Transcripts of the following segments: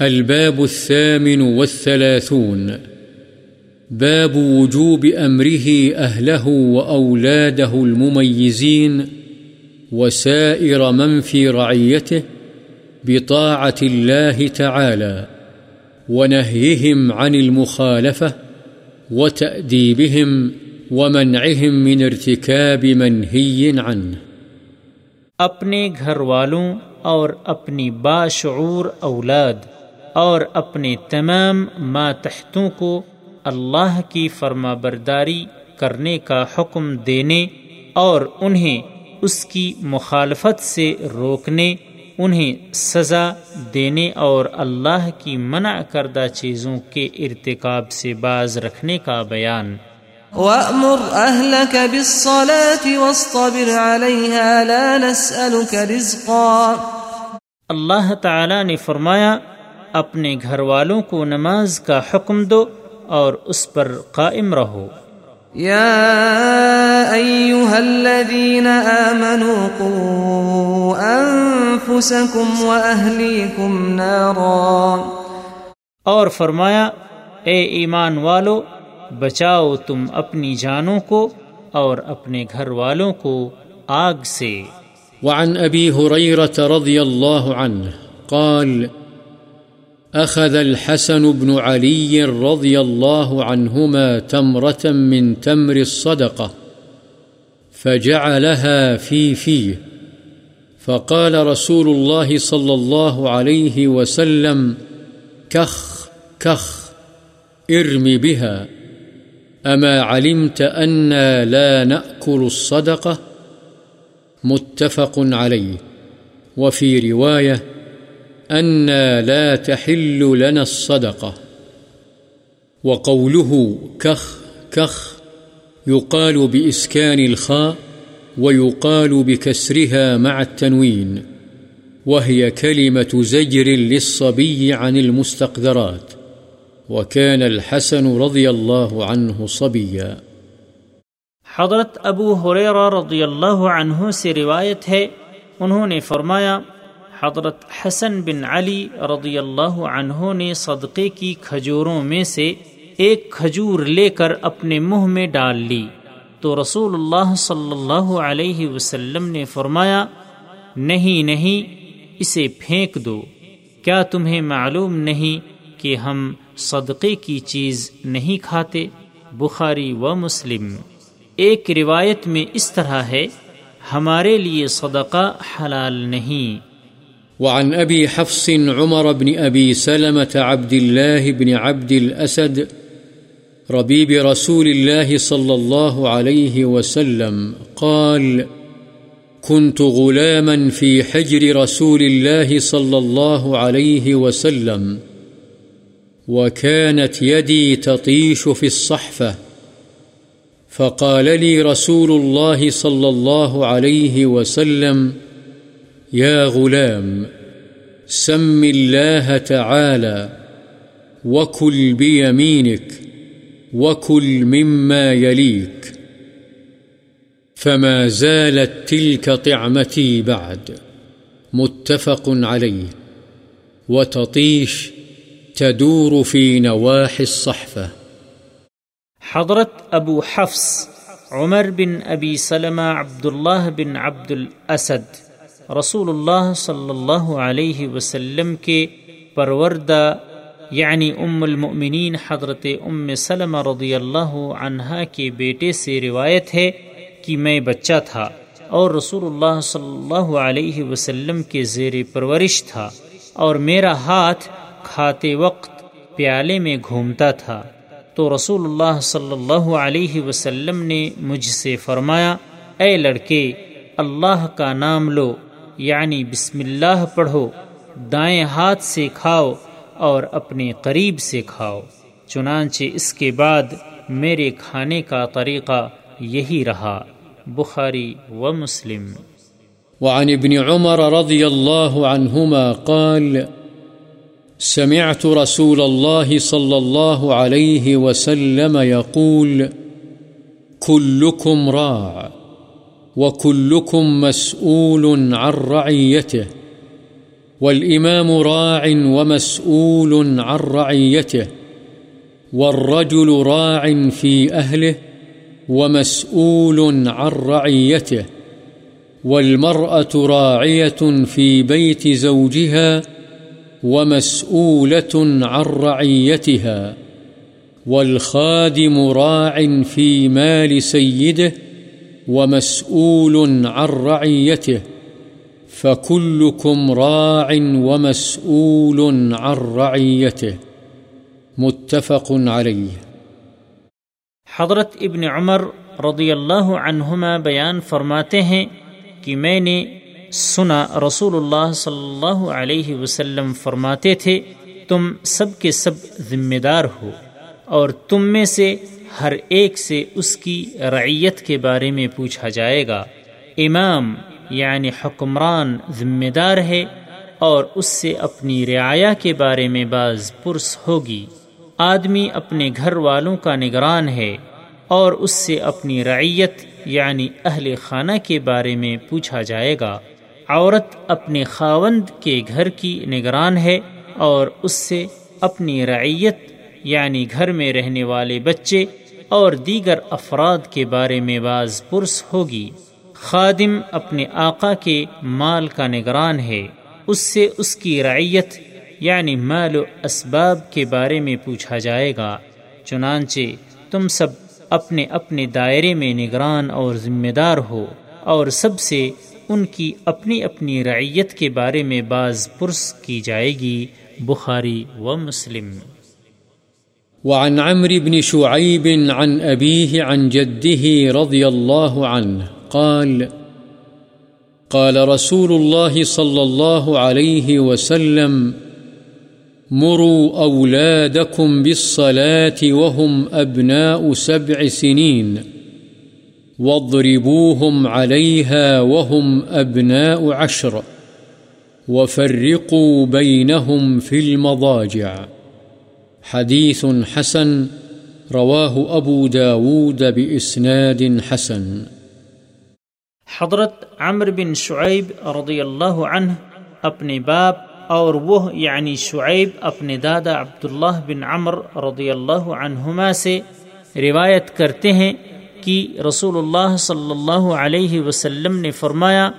الباب الثامن والثلاثون. باب وجوب أمره أهله وأولاده المميزين وسائر من في رعيته بطاعة الله تعالى ونهيهم عن المخالفة وتأديبهم ومنعهم من ارتكاب منهي عنه. اپنے گھر والوں اور اپنی باشعور اولاد اور اپنے تمام ماتحتوں کو اللہ کی فرما برداری کرنے کا حکم دینے اور انہیں اس کی مخالفت سے روکنے انہیں سزا دینے اور اللہ کی منع کردہ چیزوں کے ارتکاب سے باز رکھنے کا بیان۔ وَأْمُرْ أَهْلَكَ بِالصَّلَاةِ وَاصْطَبِرْ عَلَيْهَا لَا نَسْأَلُكَ رِزْقًا۔ اللہ تعالی نے فرمایا اپنے گھر والوں کو نماز کا حکم دو اور اس پر قائم رہو۔ یا ایوہا الذین آمنوا قو انفسکم و اہلیکم نارا۔ اور فرمایا اے ایمان والو بچاؤ تم اپنی جانوں کو اور اپنے گھر والوں کو آگ سے۔ وعن ابی حریرت رضی اللہ عنہ قال أخذ الحسن بن علي رضي الله عنهما تمرة من تمر الصدقة فجعلها في فيه. فقال رسول الله صلى الله عليه وسلم، كخ كخ، ارم بها، أما علمت أنا لا نأكل الصدقة؟ متفق عليه. وفي رواية أنا لا تحل لنا الصدقة وقوله كخ كخ يقال بإسكان الخاء ويقال بكسرها مع التنوين وهي كلمة زجر للصبي عن المستقذرات وكان الحسن رضي الله عنه صبيا حضرت ابو حریرہ رضی اللہ عنہ سے روایت ہے، انہوں نے فرمایا حضرت حسن بن علی رضی اللہ عنہ نے صدقے کی کھجوروں میں سے ایک کھجور لے کر اپنے منہ میں ڈال لی۔ تو رسول اللہ صلی اللہ علیہ وسلم نے فرمایا، نہیں نہیں، اسے پھینک دو۔ کیا تمہیں معلوم نہیں کہ ہم صدقے کی چیز نہیں کھاتے؟ بخاری و مسلم۔ ایک روایت میں اس طرح ہے، ہمارے لیے صدقہ حلال نہیں۔ وعن أبي حفص عمر بن أبي سلمة عبد الله بن عبد الأسد ربيب رسول الله صلى الله عليه وسلم قال كنت غلاما في حجر رسول الله صلى الله عليه وسلم، وكانت يدي تطيش في الصحفة، فقال لي رسول الله صلى الله عليه وسلم يا غلام، سم الله تعالى وكل بيمينك وكل مما يليك، فما زالت تلك طعمتي بعد، متفق عليه، وتطيش تدور في نواحي الصحفة. حضرت ابو حفص عمر بن ابی سلمہ عبداللہ بن عبد الاسد رسول اللہ صلی اللہ علیہ وسلم کے پروردہ یعنی ام المؤمنین حضرت ام سلم رضی اللہ عنہا کے بیٹے سے روایت ہے کہ میں بچہ تھا اور رسول اللہ صلی اللہ علیہ وسلم کے زیر پرورش تھا اور میرا ہاتھ کھاتے وقت پیالے میں گھومتا تھا تو رسول اللہ صلی اللہ علیہ وسلم نے مجھ سے فرمایا اے لڑکے اللہ کا نام لو یعنی بسم اللہ پڑھو، دائیں ہاتھ سے کھاؤ اور اپنے قریب سے کھاؤ، چنانچہ اس کے بعد میرے کھانے کا طریقہ یہی رہا، بخاری و مسلم۔ وعن ابن عمر رضی اللہ عنہما قال، سمعت رسول الله صلى الله عليه وسلم يقول كلكم راع۔ وكلكم مسؤول عن رعيته والإمام راع ومسؤول عن رعيته والرجل راع في أهله ومسؤول عن رعيته والمرأة راعية في بيت زوجها ومسؤولة عن رعيتها والخادم راع في مال سيده ومسؤول عن رعيته، فكلكم راع ومسؤول عن رعيته، متفق عليه. حضرت ابن عمر رضی اللہ عنہما بیان فرماتے ہیں کہ میں نے سنا رسول اللہ صلی اللہ علیہ وسلم فرماتے تھے، تم سب کے سب ذمہ دار ہو۔ اور تم میں سے ہر ایک سے اس کی رعیت کے بارے میں پوچھا جائے گا۔ امام یعنی حکمران ذمہ دار ہے اور اس سے اپنی رعایا کے بارے میں بعض پرس ہوگی۔ آدمی اپنے گھر والوں کا نگران ہے اور اس سے اپنی رعیت یعنی اہل خانہ کے بارے میں پوچھا جائے گا۔ عورت اپنے خاوند کے گھر کی نگران ہے اور اس سے اپنی رعیت یعنی گھر میں رہنے والے بچے اور دیگر افراد کے بارے میں باز پرس ہوگی۔ خادم اپنے آقا کے مال کا نگران ہے۔ اس سے اس کی رعیت یعنی مال و اسباب کے بارے میں پوچھا جائے گا۔ چنانچہ تم سب اپنے اپنے دائرے میں نگران اور ذمہ دار ہو اور سب سے ان کی اپنی اپنی رعیت کے بارے میں بعض پرس کی جائے گی۔ بخاری و مسلم۔ وعن عمرو بن شعيب عن أبيه عن جده رضي الله عنه قال قال رسول الله صلى الله عليه وسلم مروا أولادكم بالصلاة وهم أبناء سبع سنين، واضربوهم عليها وهم أبناء عشر، وفرقوا بينهم في المضاجع. حديث حسن رواه أبو داود بإسناد حسن۔ حضرت عمر بن شعیب رضی اللہ عنہ اپنے باپ اور وہ یعنی شعیب اپنے دادا عبداللہ بن عمر رضی اللہ عنہما سے روایت کرتے ہیں کہ رسول اللہ صلی اللہ علیہ وسلم نے فرمایا،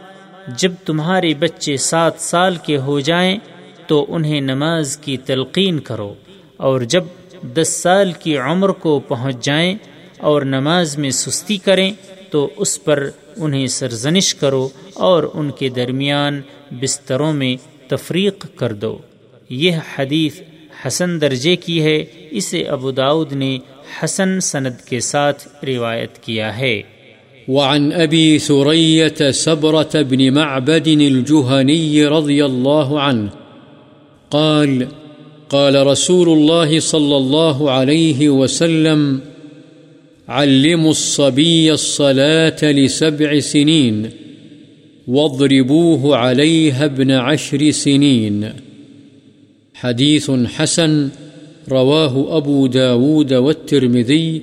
جب تمہارے بچے سات سال کے ہو جائیں تو انہیں نماز کی تلقین کرو۔ اور جب دس سال کی عمر کو پہنچ جائیں اور نماز میں سستی کریں تو اس پر انہیں سرزنش کرو اور ان کے درمیان بستروں میں تفریق کر دو۔ یہ حدیث حسن درجے کی ہے۔ اسے ابو داود نے حسن سند کے ساتھ روایت کیا ہے۔ وعن أبي ثرية سبرة بن معبد الجهني رضي الله عنه قال قال رسول الله صلى الله عليه وسلم، علموا الصبي الصلاة لسبع سنين واضربوه عليها ابن عشر سنين حديث حسن رواه أبو داود والترمذي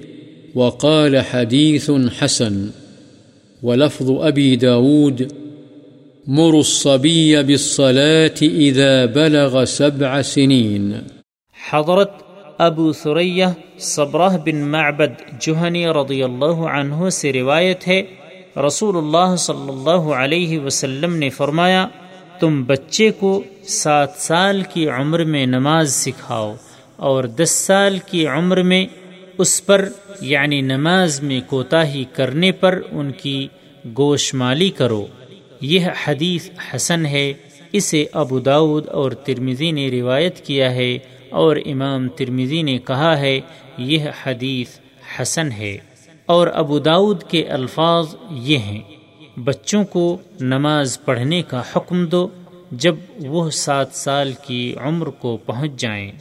وقال حديث حسن۔ ولفظ أبي داود مروا الصبي بالصلاة إذا بلغ سبع سنين حضرت ابو ثریہ صبرہ بن معبد جوہنی رضی اللہ عنہ سے روایت ہے، رسول اللہ صلی اللہ علیہ وسلم نے فرمایا، تم بچے کو سات سال کی عمر میں نماز سکھاؤ اور دس سال کی عمر میں اس پر یعنی نماز میں کوتاہی کرنے پر ان کی گوش مالی کرو۔ یہ حدیث حسن ہے، اسے ابو داود اور ترمیزی نے روایت کیا ہے اور امام ترمیزی نے کہا ہے، یہ حدیث حسن ہے۔ اور ابو داود کے الفاظ یہ ہیں، بچوں کو نماز پڑھنے کا حکم دو جب وہ سات سال کی عمر کو پہنچ جائیں۔